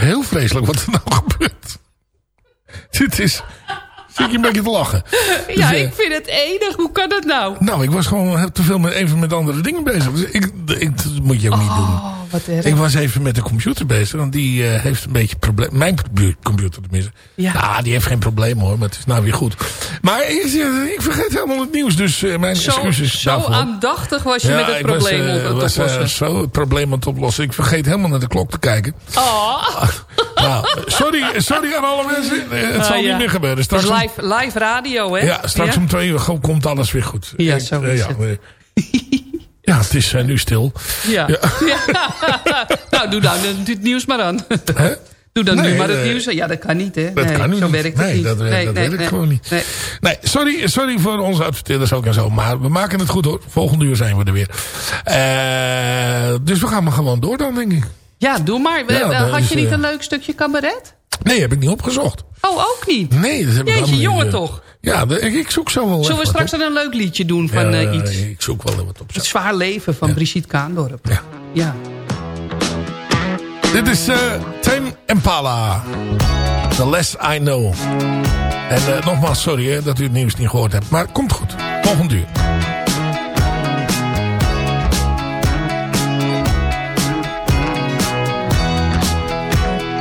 heel vreselijk wat er nou gebeurt. Dit is... Zit je een beetje te lachen. Ja, Dus, eh, ik vind het enig. Hoe kan dat nou? Nou, ik was gewoon te veel met, even met andere dingen bezig. Dus ik, ik, dat moet je ook niet doen. Oh, wat erg. Ik was even met de computer bezig. Want die eh, heeft een beetje probleem. Mijn computer tenminste. Ja. Nou, die heeft geen probleem hoor. Maar het is nou weer goed. Maar ik, eh, ik vergeet helemaal het nieuws. Dus eh, mijn Zo, excuses zo daarvoor. aandachtig was je Ja, met het was, probleem op het was, oplossen. zo het probleem aan het oplossen. Ik vergeet helemaal naar de klok te kijken. Oh, Nou, sorry, sorry aan alle mensen. Het zal Ah, ja. niet meer gebeuren. dat Straks is om- live, live radio, hè? ja, straks om twee uur komt alles weer goed. Ja, Ik- zo is ja, het. eh, ja, het is eh, nu stil. Ja. Ja. Ja. nou, doe dan het nieuws maar aan. Hè? Doe dan Nee, nu maar het eh, nieuws. Ja, dat kan niet, hè? Dat nee, kan nu zo niet. werkt het nee, niet. dat, nee, dat weet ik gewoon niet. Nee. Nee, sorry, sorry voor onze adverteerders ook en zo. Maar we maken het goed hoor. Volgende uur zijn we er weer. Eh, dus we gaan maar gewoon door dan, denk ik. Ja, doe maar. Ja, Eh, Had is, je niet eh, een leuk stukje cabaret? Nee, heb ik niet opgezocht. Oh, ook niet? Nee, dat heb Jeetje, niet, jongen eh, toch? Ja, ik, zoek zo wel Zullen we straks dan een leuk liedje doen van Ja, eh, iets? Ik zoek wel wat op. Het zwaar leven van Brigitte Kaandorp. Ja. Ja. Dit is eh Tame Impala. The Less I Know. En eh, nogmaals, sorry hè, dat u het nieuws niet gehoord hebt. Maar komt goed. Volgend uur.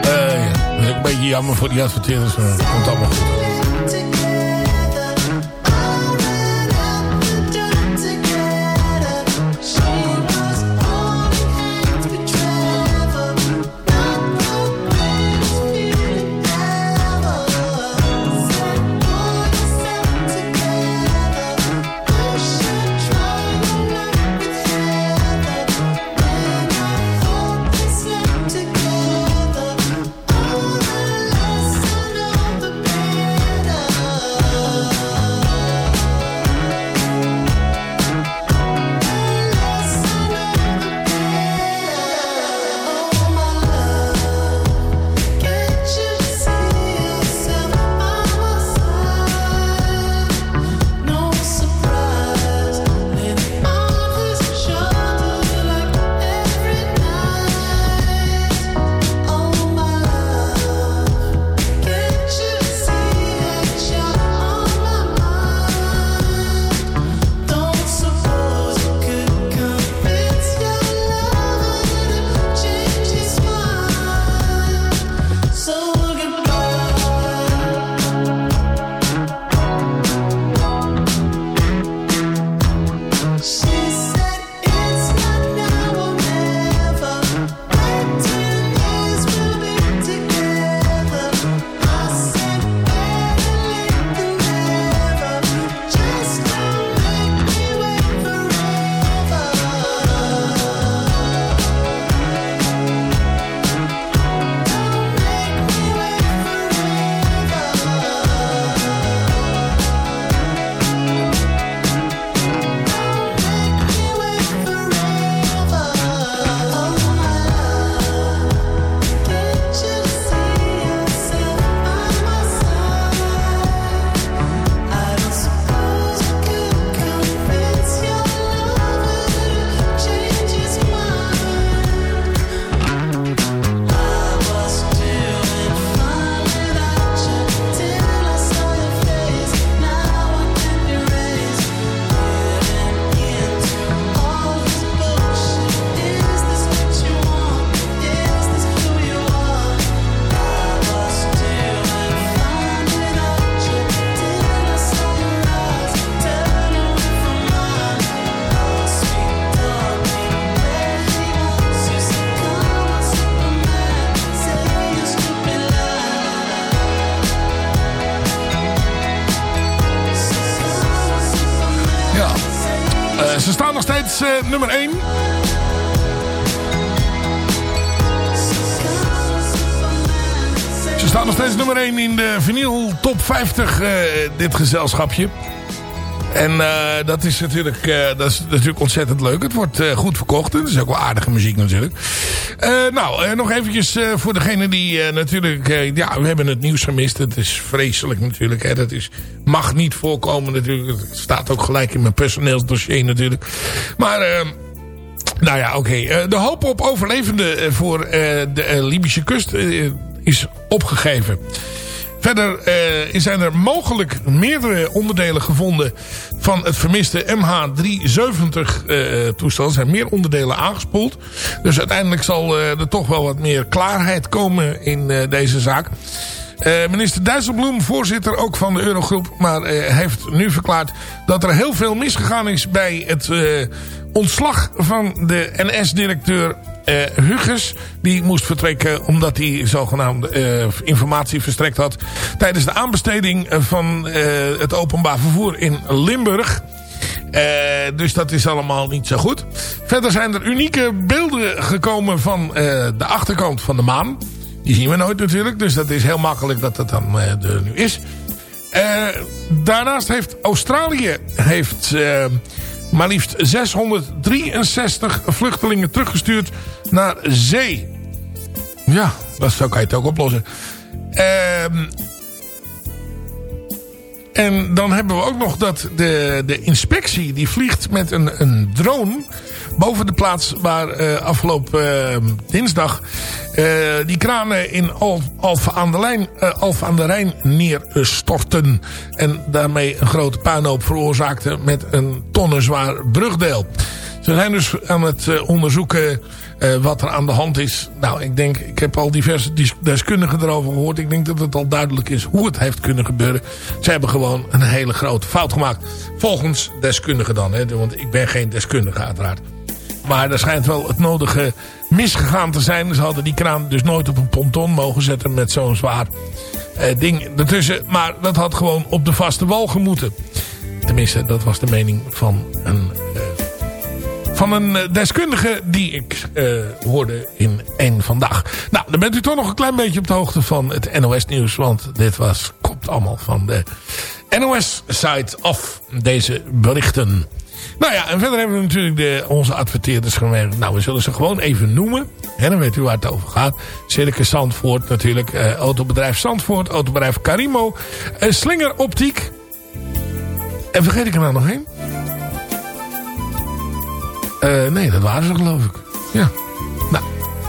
Eh, ja, dat is ook een beetje jammer voor die adverteerders. Maar komt allemaal goed. Eh, nummer 1. Ze staan nog steeds nummer 1 in de vinyl top 50, eh, dit gezelschapje. En uh, dat, is natuurlijk, dat is natuurlijk ontzettend leuk. Het wordt goed verkocht. Het is ook wel aardige muziek natuurlijk. Nou, nog eventjes voor degene die natuurlijk... ja, we hebben het nieuws gemist. Het is vreselijk natuurlijk. Hè. Dat is, mag niet voorkomen natuurlijk. Het staat ook gelijk in mijn personeelsdossier natuurlijk. Maar... nou ja, oké. de hoop op overlevenden voor de Libische kust is opgegeven. Verder uh, zijn er mogelijk meerdere onderdelen gevonden van het vermiste MH370 uh, toestel. Er zijn meer onderdelen aangespoeld. Dus uiteindelijk zal uh, er toch wel wat meer klaarheid komen in deze zaak. Minister Dijsselbloem, voorzitter ook van de Eurogroep... maar heeft nu verklaard dat er heel veel misgegaan is... bij het ontslag van de NS-directeur uh, Huges, die moest vertrekken omdat hij zogenaamde uh, informatie verstrekt had tijdens de aanbesteding van uh, het openbaar vervoer in Limburg. dus dat is allemaal niet zo goed. Verder zijn er unieke beelden gekomen van de achterkant van de maan. Die zien we nooit natuurlijk, dus dat is heel makkelijk dat dat dan er nu is. daarnaast heeft Australië heeft, maar liefst 663 vluchtelingen teruggestuurd naar zee. Ja, dat zo kan je het ook oplossen. Ehm, en dan hebben we ook nog dat de, de inspectie die vliegt met een, een drone boven de plaats waar uh, afgelopen uh, dinsdag uh, die kranen in Al Alphen aan de, aan de Rijn neerstortten. En daarmee een grote puinhoop veroorzaakten met een tonnenzwaar brugdeel. Ze zijn dus aan het onderzoeken wat er aan de hand is. Nou, ik denk, ik heb al diverse deskundigen erover gehoord. Ik denk dat het al duidelijk is hoe het heeft kunnen gebeuren. Ze hebben gewoon een hele grote fout gemaakt. Volgens deskundigen dan, hè, want ik ben geen deskundige uiteraard. Maar er schijnt wel het nodige misgegaan te zijn. Ze hadden die kraan dus nooit op een ponton mogen zetten met zo'n zwaar uh, ding ertussen. Maar dat had gewoon op de vaste wal gemoeten. Tenminste, dat was de mening van een uh, van een eh, deskundige die ik uh, hoorde in één vandaag. Nou, dan bent u toch nog een klein beetje op de hoogte van het NOS nieuws. Want dit was, komt allemaal van de NOS-site af deze berichten. Nou ja, en verder hebben we natuurlijk de, onze adverteerders gemerkt. Nou, we zullen ze gewoon even noemen. En dan weet u waar het over gaat. Circus Zandvoort natuurlijk. Uh, autobedrijf Zandvoort. Autobedrijf Carimo. Uh, Slinger Optiek. En vergeet ik er nou nog één? Uh, nee, dat waren ze geloof ik. Ja. Nou,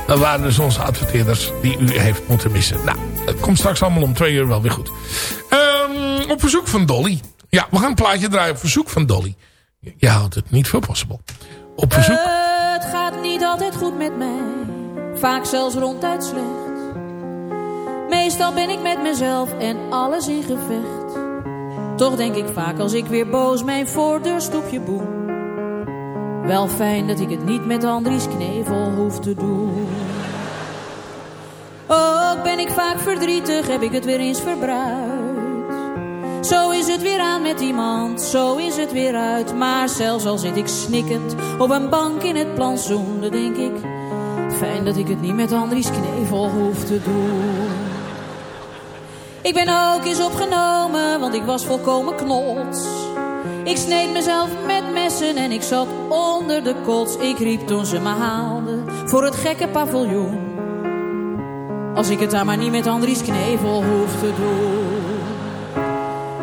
dat waren dus onze adverteerders die u heeft moeten missen. Nou, het komt straks allemaal om twee uur wel weer goed. Um, op verzoek van Dolly. Ja, we gaan een plaatje draaien op verzoek van Dolly. Je houdt het niet voor possible. Op verzoek... Het gaat niet altijd goed met mij. Vaak zelfs ronduit slecht. Meestal ben ik met mezelf en alles in gevecht. Toch denk ik vaak als ik weer boos mijn voordeurstoepje boem wel fijn dat ik het niet met Andries Knevel hoef te doen. Ook ben ik vaak verdrietig, heb ik het weer eens verbruikt. Zo is het weer aan met iemand, zo is het weer uit. Maar zelfs al zit ik snikkend op een bank in het plantsoen, dan denk ik... Fijn dat ik het niet met Andries Knevel hoef te doen. Ik ben ook eens opgenomen, want ik was volkomen knots. Ik sneed mezelf met messen en ik zat onder de kots. Ik riep toen ze me haalden voor het gekke paviljoen. Als ik het daar maar niet met Andries Knevel hoef te doen.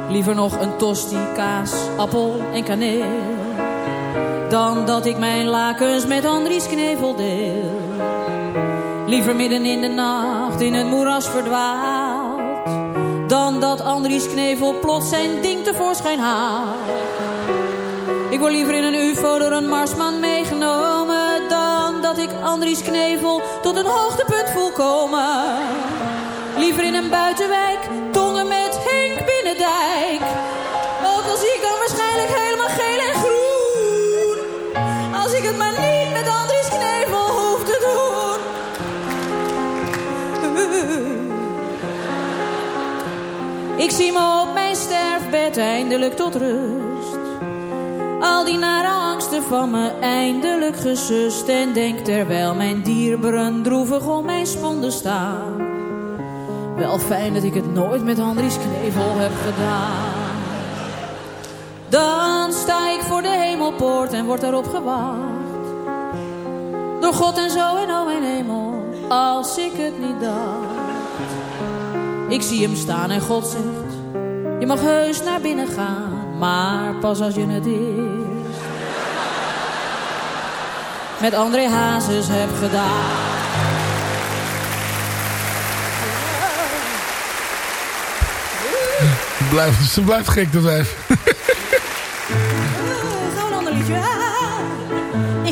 Liever nog een tosti, kaas, appel en kaneel. Dan dat ik mijn lakens met Andries Knevel deel. Liever midden in de nacht in het moeras verdwaald dan dat Andries Knevel plots zijn ding tevoorschijn haalt. Ik word liever in een ufo door een marsman meegenomen... dan dat ik Andries Knevel tot een hoogtepunt voel komen. Liever in een buitenwijk, Ik zie me op mijn sterfbed eindelijk tot rust. Al die nare angsten van me eindelijk gesust. En denk terwijl mijn dierberen droevig om mijn sponden staan. Wel fijn dat ik het nooit met Andries Knevel heb gedaan. Dan sta ik voor de hemelpoort en word erop gewacht. Door God en zo en oh mijn hemel, als ik het niet dacht. Ik zie hem staan en God zegt, je mag heus naar binnen gaan, maar pas als je het eerst met André Hazes hebt gedaan. Blijft, ze blijft gek, dat wijf.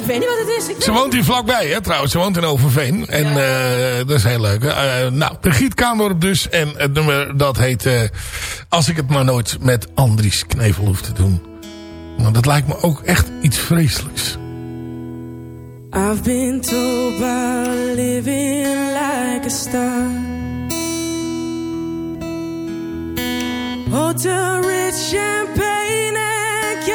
Ik weet niet wat het is. Ik Ze woont hier vlakbij, hè, trouwens. Ze woont in Overveen. En eh, dat is heel leuk. Uh, nou, Brigitte Kaandorp dus. En het nummer dat heet... Uh, Als ik het maar nooit met Andries Knevel hoef te doen. Nou, dat lijkt me ook echt iets vreselijks. I've been told by living like a star Hotel rich champagne and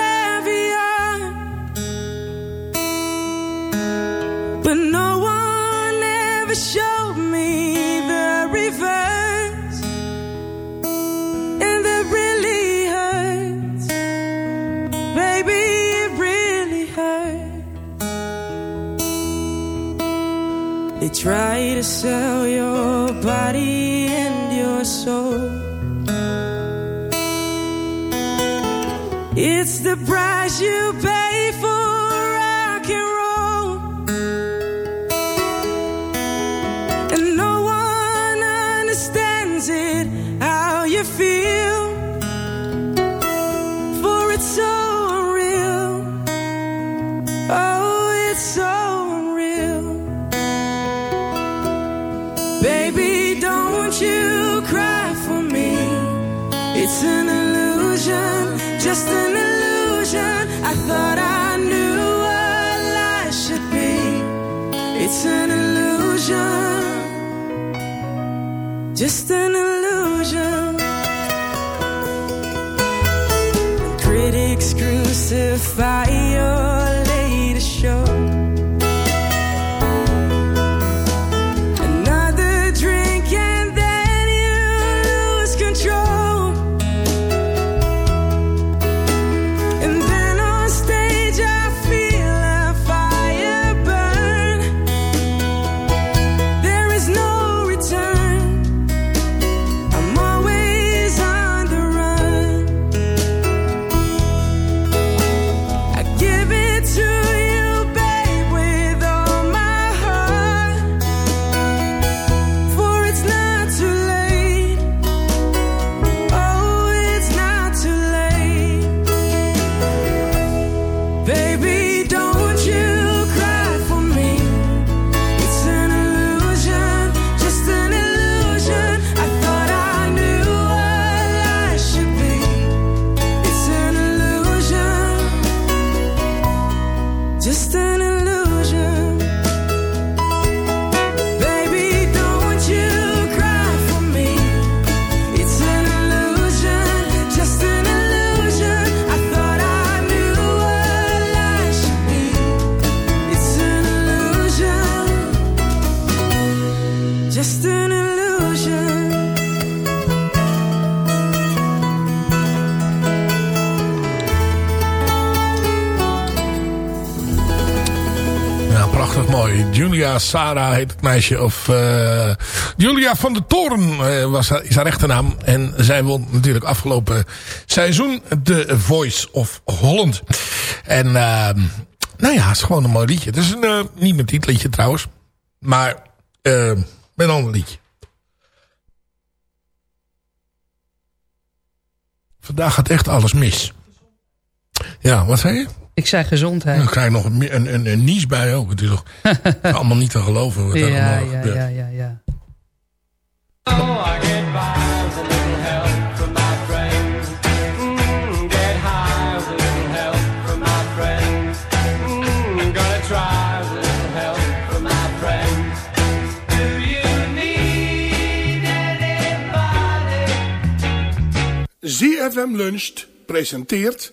try to sell your body and your soul. It's the price you pay for just an illusion. I thought I knew what life should be. It's an illusion, just an illusion. Critics crucify mooi. Julia Sarah heet het meisje. Of uh, Julia van de Toren uh, was haar, is haar echte naam. En zij won natuurlijk afgelopen seizoen The Voice of Holland. En uh, nou ja, het is gewoon een mooi liedje. Het is een, niet mijn titelliedje trouwens. Maar met een ander liedje. Vandaag gaat echt alles mis. Ja, wat zei je? Ik zei gezondheid. Dan krijg je nog een, een, een, een nies bij ook. Het is toch allemaal niet te geloven wat ja, allemaal ja, gebeurt. ja, ja, ja. Oh, I get by with a little help from my friends. Get high with a little help from my friends. Gonna try with a little help from my friends. Do you need anybody? ZFM Luncht presenteert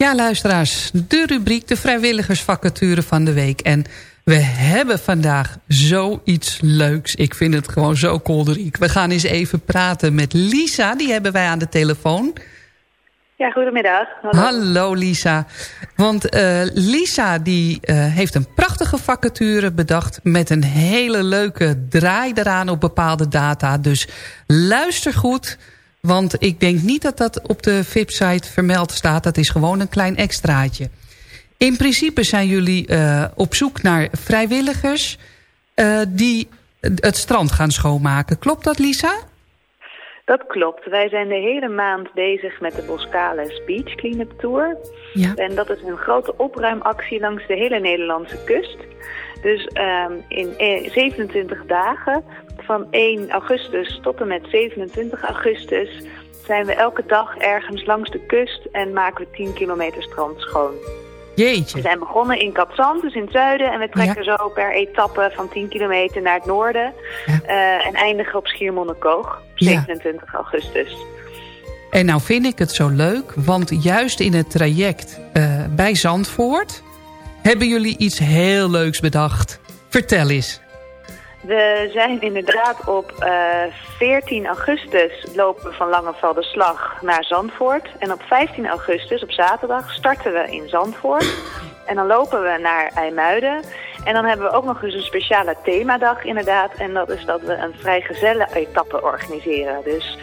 Ja, luisteraars, de rubriek de vrijwilligersvacature van de week. En we hebben vandaag zoiets leuks. Ik vind het gewoon zo kolderiek. We gaan eens even praten met Lisa, die hebben wij aan de telefoon. Ja, goedemiddag. Hallo, Lisa. Want eh, Lisa die eh, heeft een prachtige vacature bedacht... met een hele leuke draai eraan op bepaalde data. Dus luister goed, want ik denk niet dat dat op de VIP-site vermeld staat. Dat is gewoon een klein extraatje. In principe zijn jullie eh, op zoek naar vrijwilligers... eh, die het strand gaan schoonmaken. Klopt dat, Lisa? Dat klopt. Wij zijn de hele maand bezig met de Boskalis Beach Cleanup Tour. Ja. En dat is een grote opruimactie langs de hele Nederlandse kust. Dus ehm, in eh, 27 dagen, van 1 augustus tot en met 27 augustus... zijn we elke dag ergens langs de kust en maken we 10 kilometer strand schoon. We Jeetje. zijn begonnen in Katzand, dus in het zuiden. En we trekken zo per etappe van 10 kilometer naar het noorden. Ja. Eh, en eindigen op Schiermonnikoog, op Ja. 27 augustus. En nou vind ik het zo leuk, want juist in het traject eh, bij Zandvoort... hebben jullie iets heel leuks bedacht. Vertel eens. We zijn inderdaad op eh, 14 augustus lopen we van Langeval de Slag naar Zandvoort. En op 15 augustus, op zaterdag, starten we in Zandvoort. En dan lopen we naar IJmuiden. En dan hebben we ook nog eens een speciale themadag inderdaad. En dat is dat we een vrijgezellen etappe organiseren. Dus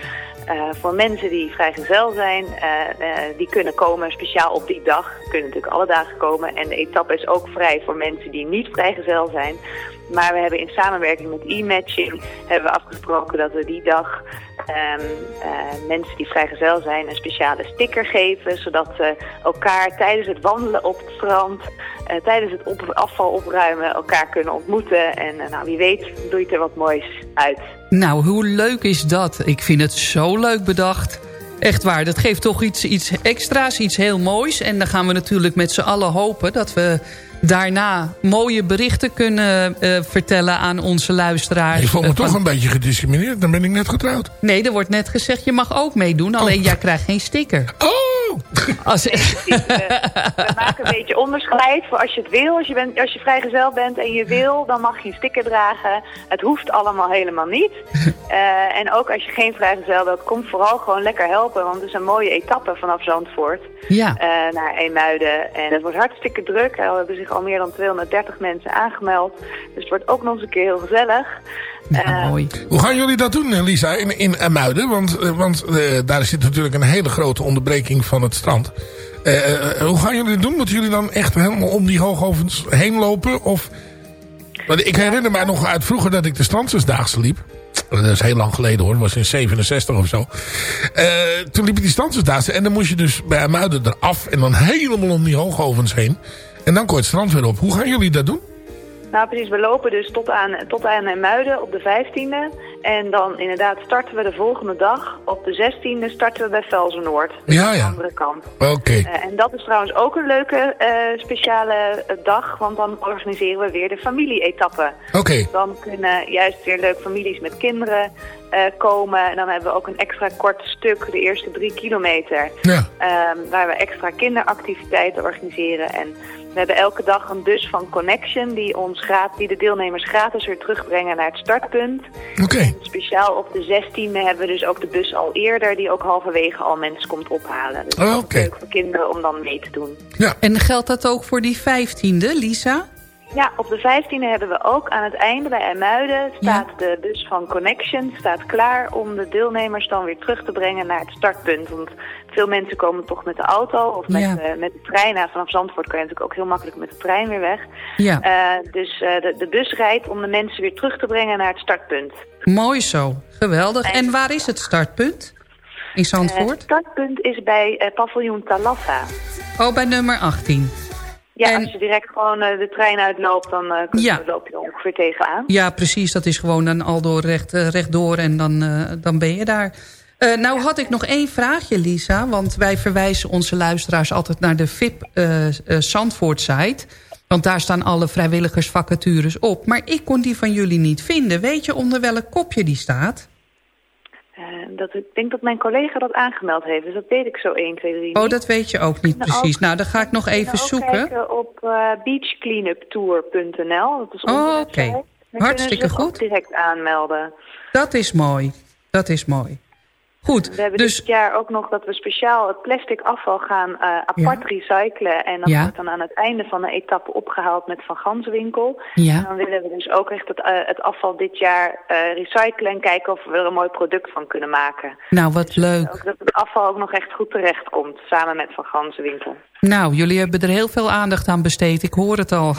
eh, voor mensen die vrijgezel zijn, eh, eh, die kunnen komen speciaal op die dag. Kunnen natuurlijk alle dagen komen. En de etappe is ook vrij voor mensen die niet vrijgezel zijn. Maar we hebben in samenwerking met e-matching hebben we afgesproken dat we die dag ehm, eh, mensen die vrijgezel zijn een speciale sticker geven. Zodat ze elkaar tijdens het wandelen op het strand, eh, tijdens het afval opruimen, elkaar kunnen ontmoeten. En eh, nou, wie weet doet er wat moois uit. Nou, hoe leuk is dat? Ik vind het zo leuk bedacht. Echt waar, dat geeft toch iets, iets extra's, iets heel moois. En dan gaan we natuurlijk met z'n allen hopen... dat we daarna mooie berichten kunnen eh, vertellen aan onze luisteraars. Ik voel me Eh, toch van- een beetje gediscrimineerd. Dan ben ik net getrouwd. Nee, er wordt net gezegd, je mag ook meedoen. Alleen Oh. jij krijgt geen sticker. Oh! Als, we maken een beetje onderscheid voor als je het wil. Als je, bent, als je vrijgezel bent en je wil, dan mag je een sticker dragen. Het hoeft allemaal helemaal niet. Eh, en ook als je geen vrijgezel bent, kom vooral gewoon lekker helpen. Want het is een mooie etappe vanaf Zandvoort ja, eh, naar Eemuiden. En het wordt hartstikke druk. Er hebben zich al meer dan 230 mensen aangemeld. Dus het wordt ook nog eens een keer heel gezellig. Eh, mooi. Hoe gaan jullie dat doen, eh, Lisa, in, in Muiden? Want, eh, want eh, daar zit natuurlijk een hele grote onderbreking van het strand. Hoe gaan jullie het doen? Moeten jullie dan echt helemaal om die hoogovens heen lopen? Of... Want ik herinner mij nog uit vroeger dat ik de Strandsersdaagse liep. Dat is heel lang geleden hoor. Dat was in 67 of zo. Eh, toen liep ik die Strandsersdaagse. En dan moest je dus bij Muiden eraf. En dan helemaal om die hoogovens heen. En dan kon je het strand weer op. Hoe gaan jullie dat doen? Nou precies, we lopen dus tot aan, tot aan Muiden op de 15e. En dan inderdaad starten we de volgende dag. Op de 16e starten we bij Velzen-Noord. Dus Ja, aan de ja. andere kant. Oké. Eh, en dat is trouwens ook een leuke eh, speciale eh, dag. Want dan organiseren we weer de familie-etappe. Oké. Dan kunnen juist weer leuk families met kinderen komen. En dan hebben we ook een extra kort stuk, de eerste drie kilometer. Ja. Ehm, waar we extra kinderactiviteiten organiseren. En we hebben elke dag een bus van Connection die, ons gratis, die de deelnemers gratis weer terugbrengen naar het startpunt. Oké. Speciaal op de 16e hebben we dus ook de bus al eerder die ook halverwege al mensen komt ophalen. Dus dat is Oké. leuk voor kinderen om dan mee te doen. Ja. En geldt dat ook voor die vijftiende, Lisa? Ja, op de 15e hebben we ook aan het einde bij IJmuiden staat de bus van Connection staat klaar om de deelnemers dan weer terug te brengen naar het startpunt. Want veel mensen komen toch met de auto of met, Ja. de, met de trein. Nou, vanaf Zandvoort kan je natuurlijk ook heel makkelijk met de trein weer weg. Ja, Eh, dus eh, de, de bus rijdt om de mensen weer terug te brengen naar het startpunt. mooi zo. Geweldig. En waar is het startpunt? In Eh, het Zandvoort? startpunt is bij eh, paviljoen Talassa. Oh, bij nummer 18. Ja, En- als je direct gewoon eh, de trein uitloopt, dan Ja. loop je er ongeveer tegenaan. Ja, precies. Dat is gewoon dan al door recht, eh, rechtdoor en dan, dan ben je daar. Nou had ik nog één vraagje, Lisa. Want wij verwijzen onze luisteraars altijd naar de VIP eh, eh, Zandvoort site. Want daar staan alle vrijwilligersvacatures op. Maar ik kon die van jullie niet vinden. Weet je onder welk kopje die staat? Eh, dat, ik denk dat mijn collega dat aangemeld heeft, dus dat weet ik zo 1, 2, 3 Oh, dat weet je ook niet Nou, precies. ook- Nou, dan ga ik nog kan even ook zoeken. kijken op eh beachcleanuptour.nl. Dat is onze Oh, oké. Hartstikke goed. direct aanmelden. Dat is mooi. Dat is mooi. Goed, We hebben dus... dit jaar ook nog dat we speciaal het plastic afval gaan eh, apart Ja. recyclen. En dat Ja. wordt dan aan het einde van de etappe opgehaald met Van Ganswinkel. Ja. En dan willen we dus ook echt het, eh, het afval dit jaar eh, recyclen en kijken of we er een mooi product van kunnen maken. Nou, wat leuk. Ook dat het afval ook nog echt goed terecht komt, samen met Van Ganswinkel. Nou, jullie hebben er heel veel aandacht aan besteed. Ik hoor het al.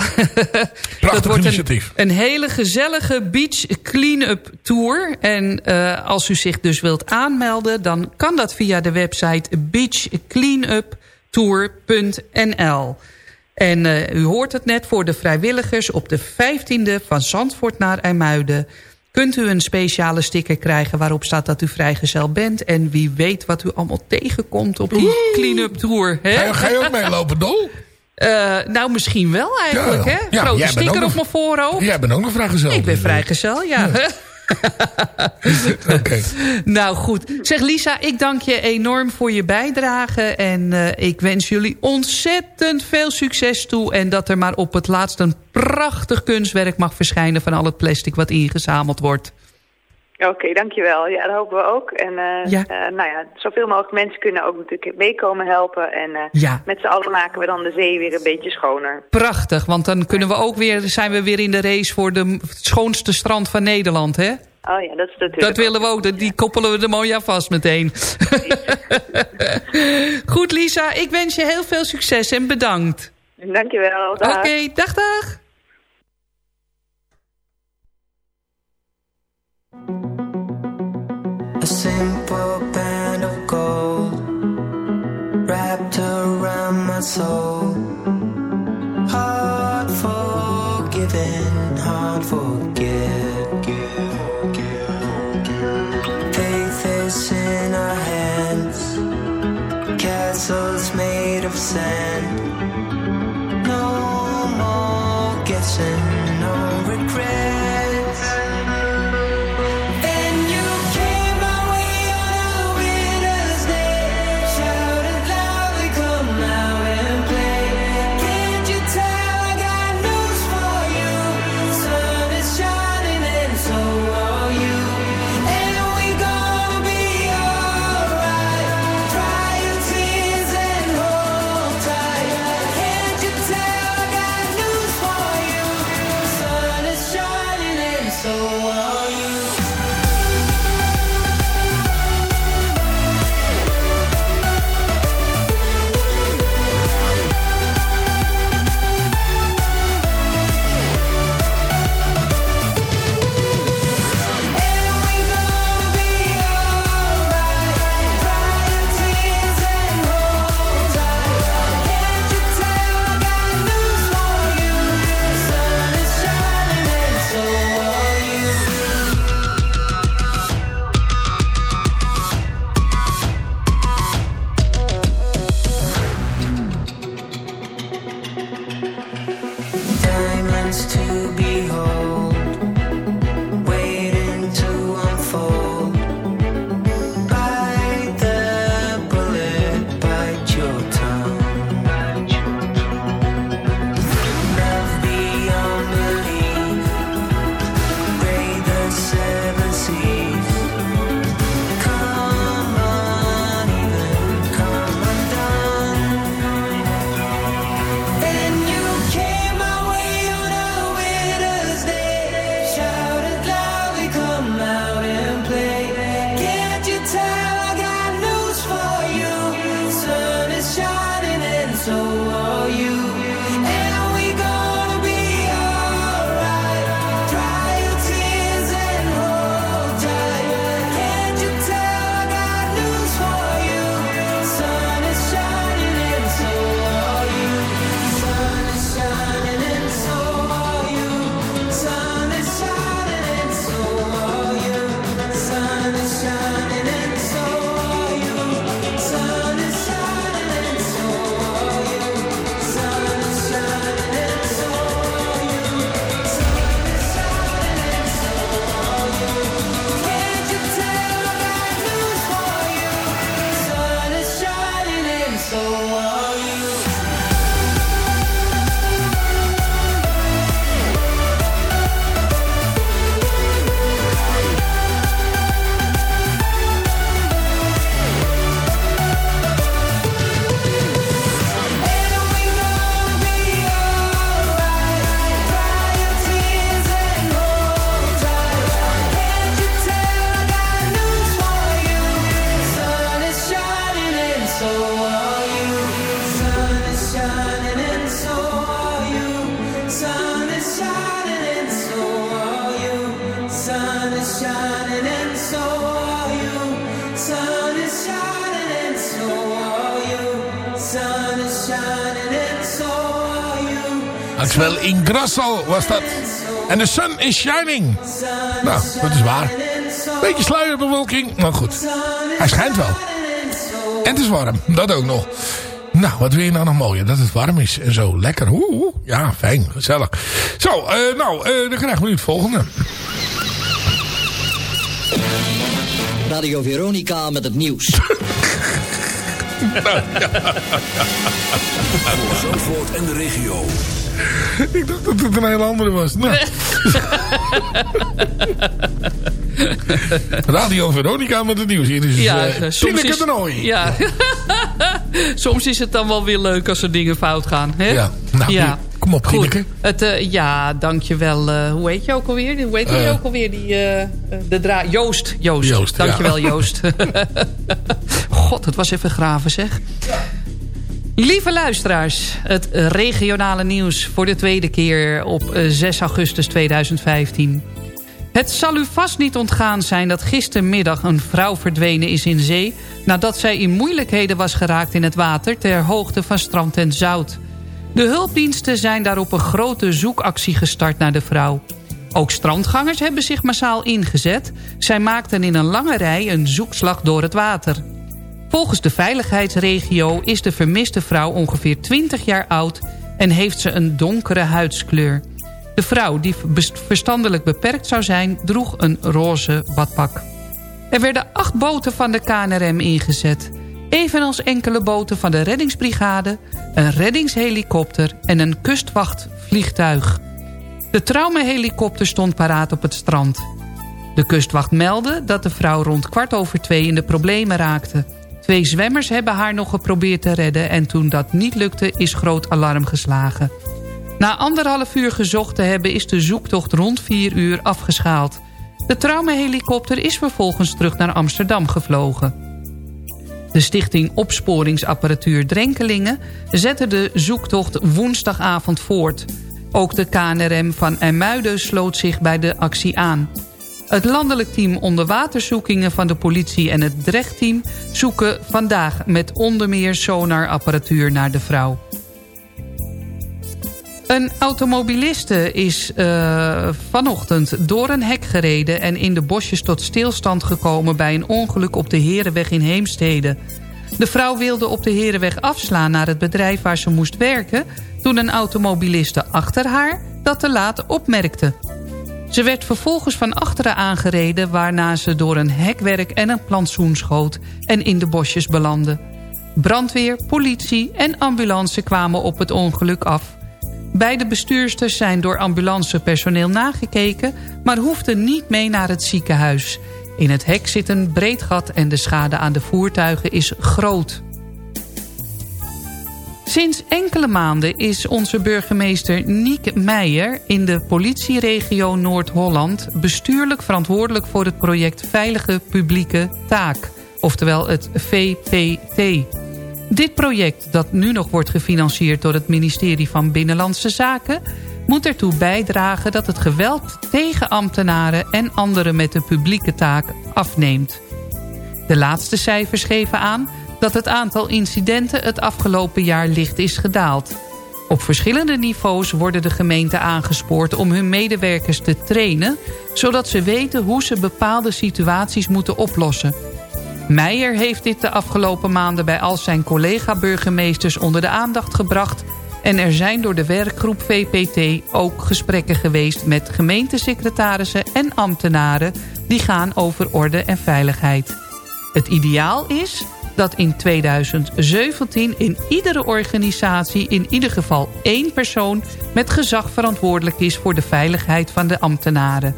dat wordt initiatief. Een, een hele gezellige beach clean-up tour. En eh, als u zich dus wilt aanmelden... dan kan dat via de website beachcleanuptour.nl. En eh, u hoort het net voor de vrijwilligers op de 15e van Zandvoort naar IJmuiden... kunt u een speciale sticker krijgen waarop staat dat u vrijgezel bent. En wie weet wat u allemaal tegenkomt op die clean-up tour. Hè? Ga je, ga je ook meelopen, Dol? Eh, nou, misschien wel eigenlijk, Ja, hè? ja, Grote sticker op mijn voorhoofd. Jij bent ook nog vrijgezel. Ik ben vrijgezel, ja. Oké. nou goed. Zeg Lisa, ik dank je enorm voor je bijdrage. En eh, ik wens jullie ontzettend veel succes toe. En dat er maar op het laatst een prachtig kunstwerk mag verschijnen... van al het plastic wat ingezameld wordt. Oké, dankjewel. Ja, dat hopen we ook. En eh, Ja. eh, nou ja, zoveel mogelijk mensen kunnen ook natuurlijk meekomen helpen. En eh, Ja. met z'n allen maken we dan de zee weer een beetje schoner. Prachtig, want dan kunnen we ook weer, zijn we weer in de race... voor de schoonste strand van Nederland, hè? Oh ja, dat is natuurlijk... Dat willen we ook. dat- Die koppelen we er mooi aan vast meteen. Goed, Lisa. Ik wens je heel veel succes en bedankt. Dankjewel. Oké, dag dag. Simple band of gold wrapped around my soul. Hard forgiven, hard forget. Faith is in our hands, castles made of sand. No more guessing, no regrets. so Ingrasso was dat. En the sun is shining. Nou, dat is waar. Beetje sluierbewolking, maar goed. Hij schijnt wel. En het is warm, dat ook nog. Nou, wat wil je nou nog mooier? Dat het warm is en zo. Lekker. Oeh, oeh. Ja, fijn. Gezellig. Zo, eh, nou, eh, dan krijgen we nu het volgende. Radio Veronica met het nieuws. Voor Zandvoort en de regio. Ik dacht dat het een hele andere was. Nou. Radio Veronica met het nieuws. Hier is Ja, eh, soms is, de ja. soms is het dan wel weer leuk als er dingen fout gaan. Hè? Ja, nou, kom op, Goed. Tineke. Het, eh, ja, dankjewel. eh hoe heet je ook alweer? Hoe heet je ook alweer? Die, de dra Joost. Joost. Joost, ja. dankjewel, Joost. God, het was even graven, zeg. Lieve luisteraars, het regionale nieuws voor de tweede keer op eh, 6 augustus 2015. Het zal u vast niet ontgaan zijn dat gistermiddag een vrouw verdwenen is in zee... nadat zij in moeilijkheden was geraakt in het water ter hoogte van strand en zout. De hulpdiensten zijn daarop een grote zoekactie gestart naar de vrouw. Ook strandgangers hebben zich massaal ingezet. Zij maakten in een lange rij een zoekslag door het water. Volgens de veiligheidsregio is de vermiste vrouw ongeveer 20 jaar oud... en heeft ze een donkere huidskleur. De vrouw, die verstandelijk beperkt zou zijn, droeg een roze badpak. Er werden acht boten van de KNRM ingezet. Evenals enkele boten van de reddingsbrigade, een reddingshelikopter en een kustwachtvliegtuig. De traumahelikopter stond paraat op het strand. De kustwacht meldde dat de vrouw rond kwart over twee in de problemen raakte. Twee zwemmers hebben haar nog geprobeerd te redden... en toen dat niet lukte is groot alarm geslagen. Na anderhalf uur gezocht te hebben is de zoektocht rond vier uur afgeschaald. De traumahelikopter is vervolgens terug naar Amsterdam gevlogen. De stichting Opsporingsapparatuur Drenkelingen zette de zoektocht woensdagavond voort. Ook de KNRM van Ermuiden sloot zich bij de actie aan. Het landelijk team onderwaterzoekingen van de politie en het drechtteam... zoeken vandaag met onder meer sonarapparatuur naar de vrouw. Een automobiliste is eh, vanochtend door een hek gereden... en in de bosjes tot stilstand gekomen bij een ongeluk op de Herenweg in Heemstede. De vrouw wilde op de Herenweg afslaan naar het bedrijf waar ze moest werken... toen een automobiliste achter haar dat te laat opmerkte. Ze werd vervolgens van achteren aangereden... waarna ze door een hekwerk en een plantsoen schoot... en in de bosjes belandde. Brandweer, politie en ambulance kwamen op het ongeluk af. Beide bestuursters zijn door ambulancepersoneel nagekeken... maar hoefden niet mee naar het ziekenhuis. In het hek zit een breed gat en de schade aan de voertuigen is groot. Sinds enkele maanden is onze burgemeester Niek Meijer... in de politieregio Noord-Holland... bestuurlijk verantwoordelijk voor het project Veilige Publieke Taak. Oftewel het VPT. Dit project, dat nu nog wordt gefinancierd... door het ministerie van Binnenlandse Zaken... moet ertoe bijdragen dat het geweld tegen ambtenaren... en anderen met een publieke taak afneemt. De laatste cijfers geven aan dat het aantal incidenten het afgelopen jaar licht is gedaald. Op verschillende niveaus worden de gemeenten aangespoord om hun medewerkers te trainen... zodat ze weten hoe ze bepaalde situaties moeten oplossen. Meijer heeft dit de afgelopen maanden bij al zijn collega-burgemeesters onder de aandacht gebracht... en er zijn door de werkgroep VPT ook gesprekken geweest met gemeentesecretarissen en ambtenaren... die gaan over orde en veiligheid. Het ideaal is dat in 2017 in iedere organisatie in ieder geval één persoon met gezag verantwoordelijk is voor de veiligheid van de ambtenaren.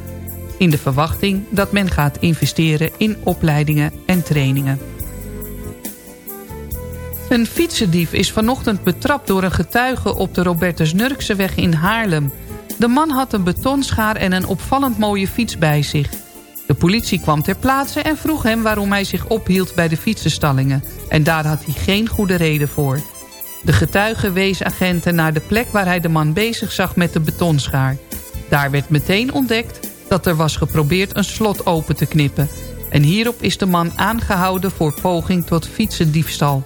In de verwachting dat men gaat investeren in opleidingen en trainingen. Een fietsendief is vanochtend betrapt door een getuige op de Robertus Nurkseweg in Haarlem. De man had een betonschaar en een opvallend mooie fiets bij zich. De politie kwam ter plaatse en vroeg hem waarom hij zich ophield bij de fietsenstallingen. En daar had hij geen goede reden voor. De getuige wees agenten naar de plek waar hij de man bezig zag met de betonschaar. Daar werd meteen ontdekt dat er was geprobeerd een slot open te knippen. En hierop is de man aangehouden voor poging tot fietsendiefstal.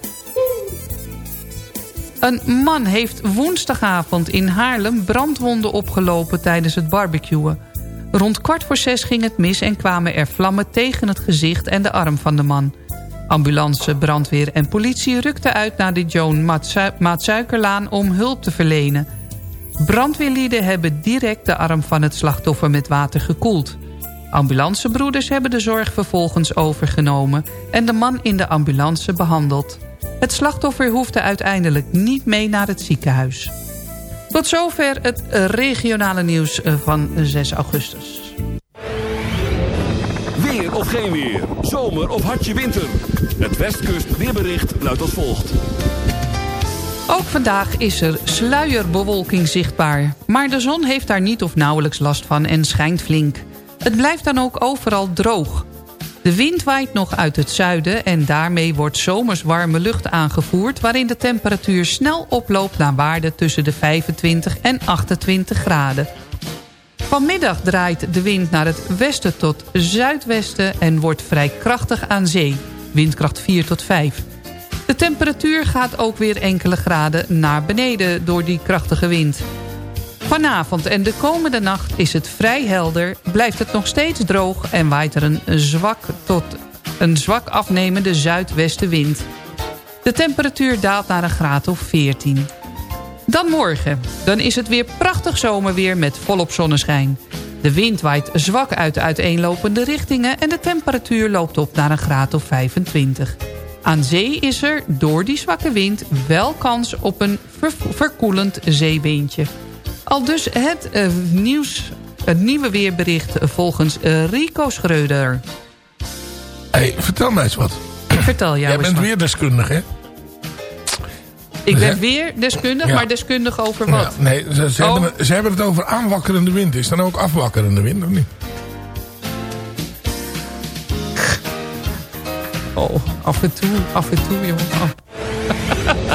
Een man heeft woensdagavond in Haarlem brandwonden opgelopen tijdens het barbecuen. Rond kwart voor zes ging het mis en kwamen er vlammen tegen het gezicht en de arm van de man. Ambulance, brandweer en politie rukten uit naar de Joan Maatsu- Maatsuikerlaan om hulp te verlenen. Brandweerlieden hebben direct de arm van het slachtoffer met water gekoeld. Ambulancebroeders hebben de zorg vervolgens overgenomen... en de man in de ambulance behandeld. Het slachtoffer hoefde uiteindelijk niet mee naar het ziekenhuis. Tot zover het eh, regionale nieuws eh, van 6 augustus. Weer of geen weer. Zomer of hartje winter. Het Westkust weerbericht luidt als volgt. Ook vandaag is er sluierbewolking zichtbaar. Maar de zon heeft daar niet of nauwelijks last van en schijnt flink. Het blijft dan ook overal droog. De wind waait nog uit het zuiden en daarmee wordt zomers warme lucht aangevoerd... waarin de temperatuur snel oploopt naar waarden tussen de 25 en 28 graden. Vanmiddag draait de wind naar het westen tot zuidwesten... en wordt vrij krachtig aan zee, windkracht 4 tot 5. De temperatuur gaat ook weer enkele graden naar beneden door die krachtige wind. Vanavond en de komende nacht is het vrij helder, blijft het nog steeds droog... en waait er een zwak tot een zwak afnemende zuidwestenwind. De temperatuur daalt naar een graad of 14. Dan morgen. Dan is het weer prachtig zomerweer met volop zonneschijn. De wind waait zwak uit de uiteenlopende richtingen... en de temperatuur loopt op naar een graad of 25. Aan zee is er door die zwakke wind wel kans op een ver- verkoelend zeewindje. Al dus het, eh, nieuws, het nieuwe weerbericht volgens eh, Rico Schreuder. hey, vertel mij eens wat. Vertel jou Jij eens bent weer deskundig, hè? Ik ben weer deskundig, Ja. maar deskundig over wat? Ja, nee, ze, ze Oh. hebben, het- ze hebben het over aanwakkerende wind. Is dan ook afwakkerende wind, of niet? Oh, af en toe, af en toe, jongen. Oh.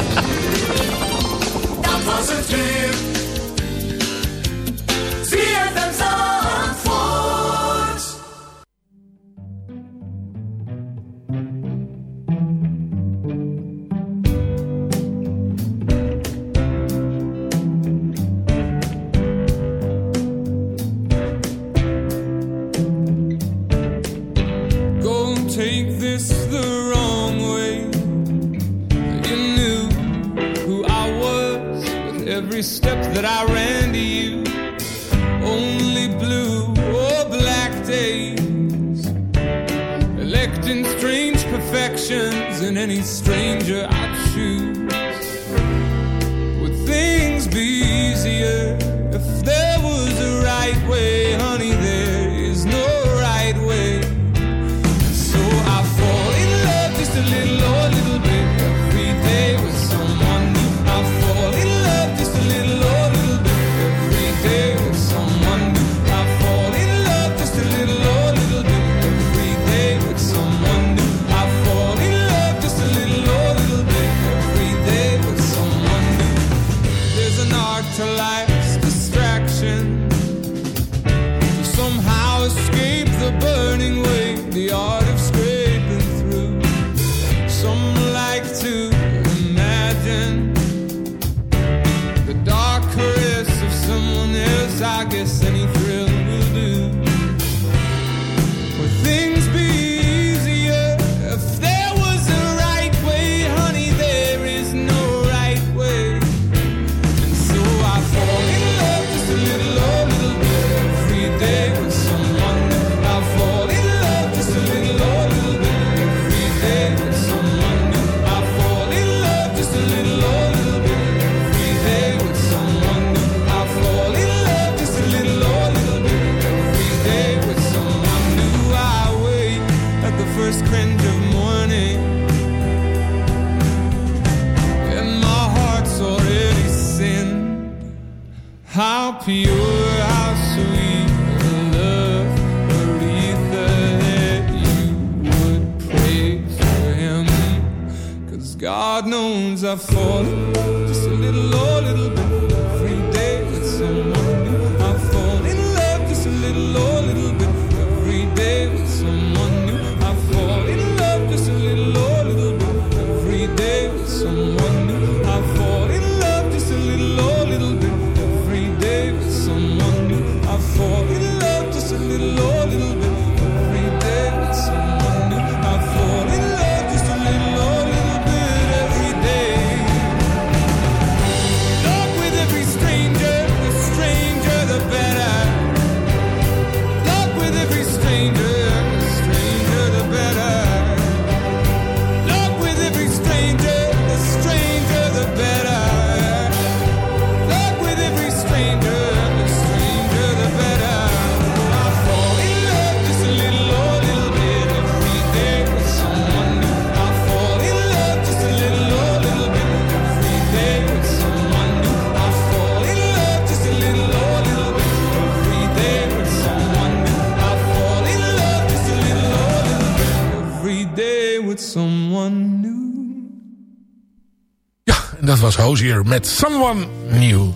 was hier met Someone New.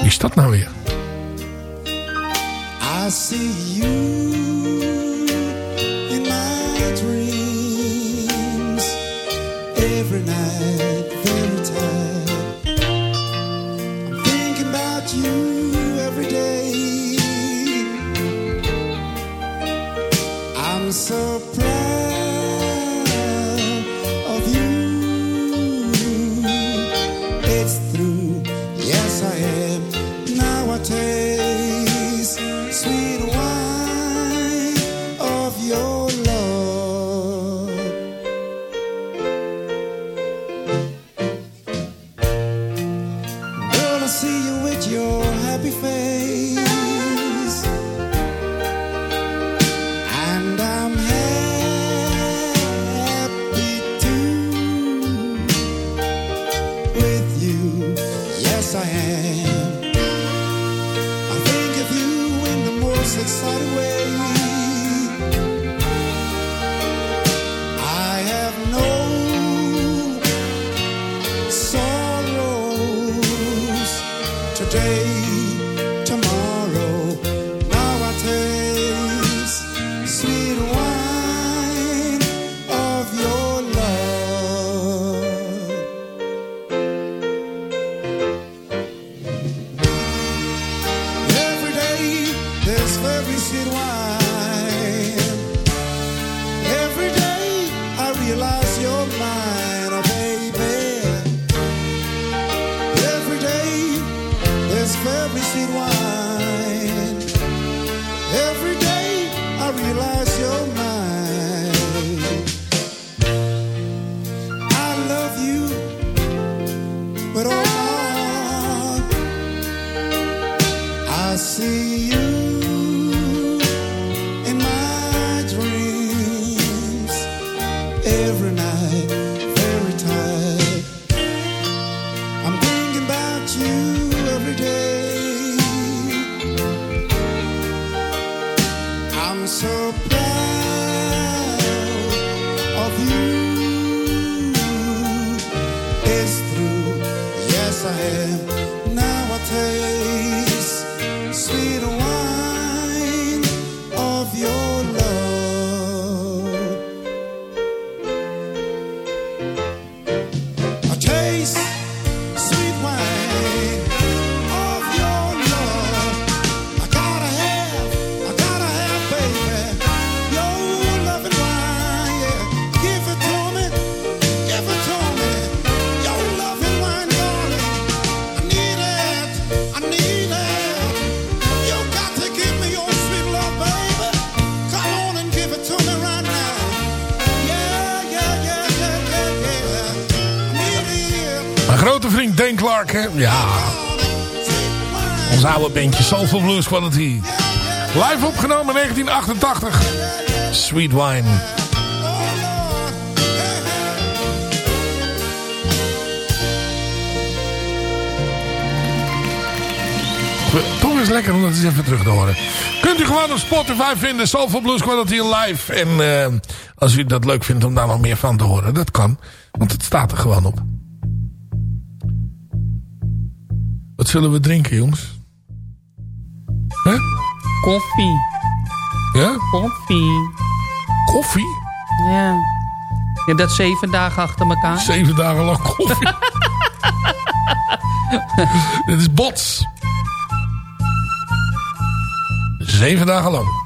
Wie is dat nou weer? It's hard to way. Ja. Ons oude bandje Soulful Blues Quality. Live opgenomen 1988. Sweet Wine. Toch is lekker om dat eens even terug te horen. Kunt u gewoon op Spotify vinden. Soulful Blues Quality Live. En eh, als u dat leuk vindt om daar nog meer van te horen. Dat kan. Want het staat er gewoon op. Wat zullen we drinken, jongens? Hè? Koffie. Ja? Koffie. Koffie? Ja. Je hebt dat zeven dagen achter elkaar. Zeven dagen lang koffie. Dit is bots. Zeven dagen lang.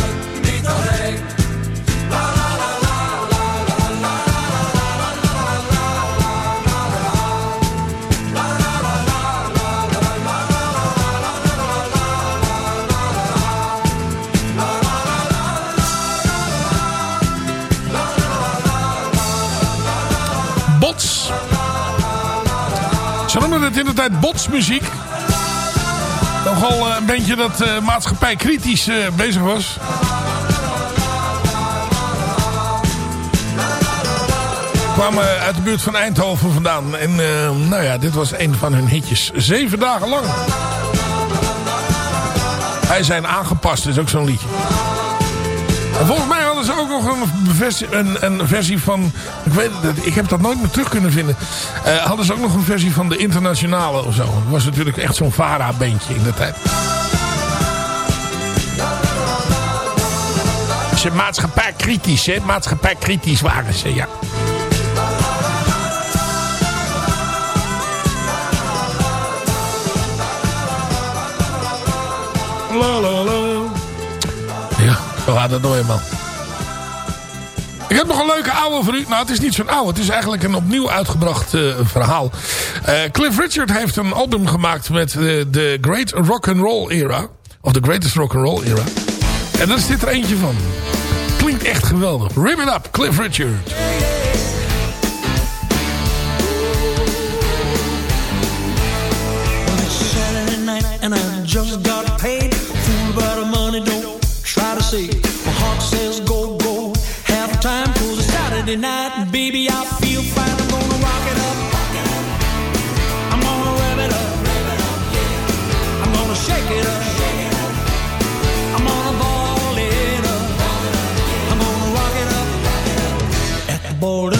Noemden het in de tijd botsmuziek. Nogal eh, een beetje dat eh, maatschappij kritisch eh, bezig was. Kwamen uit de buurt van Eindhoven vandaan. En eh, nou ja, dit was een van hun hitjes. Zeven dagen lang. Hij zijn aangepast, is ook zo'n liedje. En volgens mij hadden ze ook nog een versie, een, een versie van... Ik, weet het, ik heb dat nooit meer terug kunnen vinden. Eh, hadden ze ook nog een versie van de internationale of zo. Het was natuurlijk echt zo'n Vara-beentje in de tijd. Ze maatschappij kritisch, hè? Maatschappij kritisch waren ze, ja. La la la. Ja, zo gaat het nou eenmaal. Ik heb nog een leuke oude voor u. Nou, het is niet zo'n oude. Het is eigenlijk een opnieuw uitgebracht eh, verhaal. Eh, Cliff Richard heeft een album gemaakt met eh, de Great Rock and Roll Era. Of the Greatest Rock and Roll Era. En daar dit er eentje van. Klinkt echt geweldig. Rip it up, Cliff Richard. Just. Saturday night baby I feel fine. I'm gonna rock it up. I'm gonna rev it up. I'm gonna shake it up. I'm gonna ball it up. I'm gonna rock it up at the ball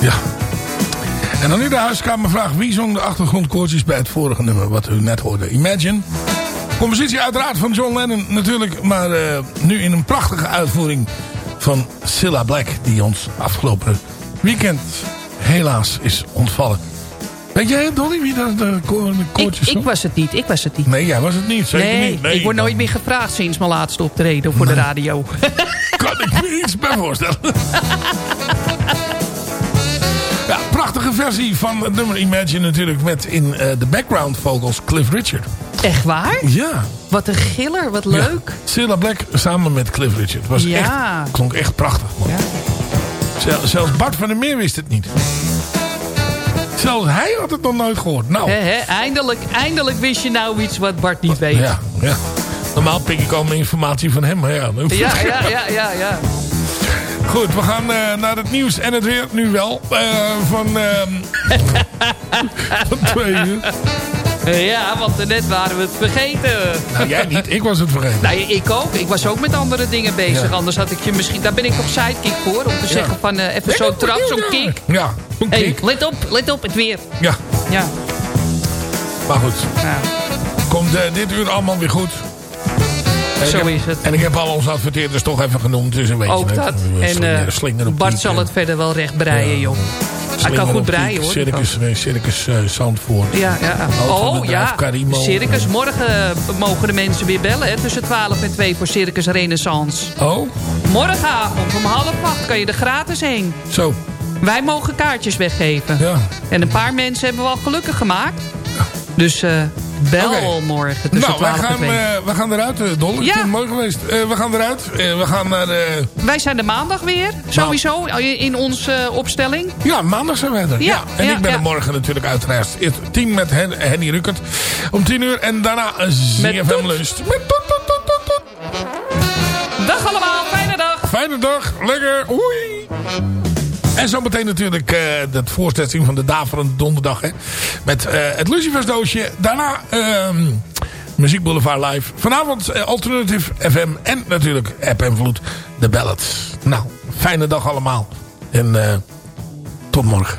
Ja. En dan nu de huiskamervraag. Wie zong de achtergrondkoortjes bij het vorige nummer wat u net hoorde? Imagine. Compositie uiteraard van John Lennon natuurlijk. Maar eh, nu in een prachtige uitvoering van Silla Black. Die ons afgelopen weekend helaas is ontvallen. Weet jij, Donnie, wie dat de, de koortjes ik, was het niet, ik was het niet. Nee, jij was het niet, zeker nee, niet. Nee, ik word nooit meer gevraagd sinds mijn laatste optreden voor de radio. kan ik me iets bij voorstellen. Ja, prachtige versie van het nummer Imagine natuurlijk met in eh, de background vocals Cliff Richard. Echt waar? Ja. Wat een giller, wat leuk. Cilla Black samen met Cliff Richard. Was Ja. echt, klonk echt prachtig. Man. Zel- zelfs Bart van der Meer wist het niet. Zelfs hij had het nog nooit gehoord. Nou, eindelijk, eindelijk wist je nou iets wat Bart niet weet. ja, ja. Normaal pik ik al mijn informatie van hem. Maar ja, ja, ja, ja, ja. Goed, we gaan eh, naar het nieuws en het weer. Nu wel. eh, van, ehm van twee uur. Ja, want net waren we het vergeten. Nou, jij niet. Ik was het vergeten. Nou, ik ook. Ik was ook met andere dingen bezig. Ja. Anders had ik je misschien... Daar ben ik toch sidekick voor. Om te zeggen van eh, even zo'n trap, zo'n kick. Ja, zo'n Hey, kick. let op, let op, het weer. Ja, Ja. maar goed. ja. Komt eh, dit uur allemaal weer goed. Zo heb- is het. En ik heb al onze adverteerders toch even genoemd. Dus een beetje Ook dat. En op Bart zal eh, het verder wel recht breien, joh. Hij kan goed breien, hoor. Circus, circus eh, Zandvoort. Ja, ja. Oh, ja. Carimo. Circus. Morgen mogen de mensen weer bellen, hè. Tussen 12 en 2 voor Circus Renaissance. Oh, Morgenavond om half acht kan je er gratis heen. zo. Wij mogen kaartjes weggeven. Ja. En een paar mensen hebben we al gelukkig gemaakt. Dus bel morgen tussen Nou, wij 12 en gaan, 2. eh, we gaan eruit, eh, Dol. Ja. het mooi geweest. Eh, we gaan eruit. We gaan naar... Wij zijn de maandag weer, sowieso, in onze opstelling. Ja, maandag zijn wij er. Ja, Ja, En ja, ik ben er morgen natuurlijk uiteraard. Eerst tien met Hen Henny Ruckert. Om tien uur. En daarna een ZFM. Lunch. Met toet, toet, toet, toet, toet. Dag allemaal, fijne dag. Fijne dag. Lekker. Oei. En zometeen natuurlijk eh het voorstelling van de Daverende Donderdag. Hè, met eh, het Lucifersdoosje. Daarna ehm Muziek Boulevard Live. Vanavond eh, Alternative FM. En natuurlijk App en Vloed. De Ballads. Nou, fijne dag allemaal. En tot morgen.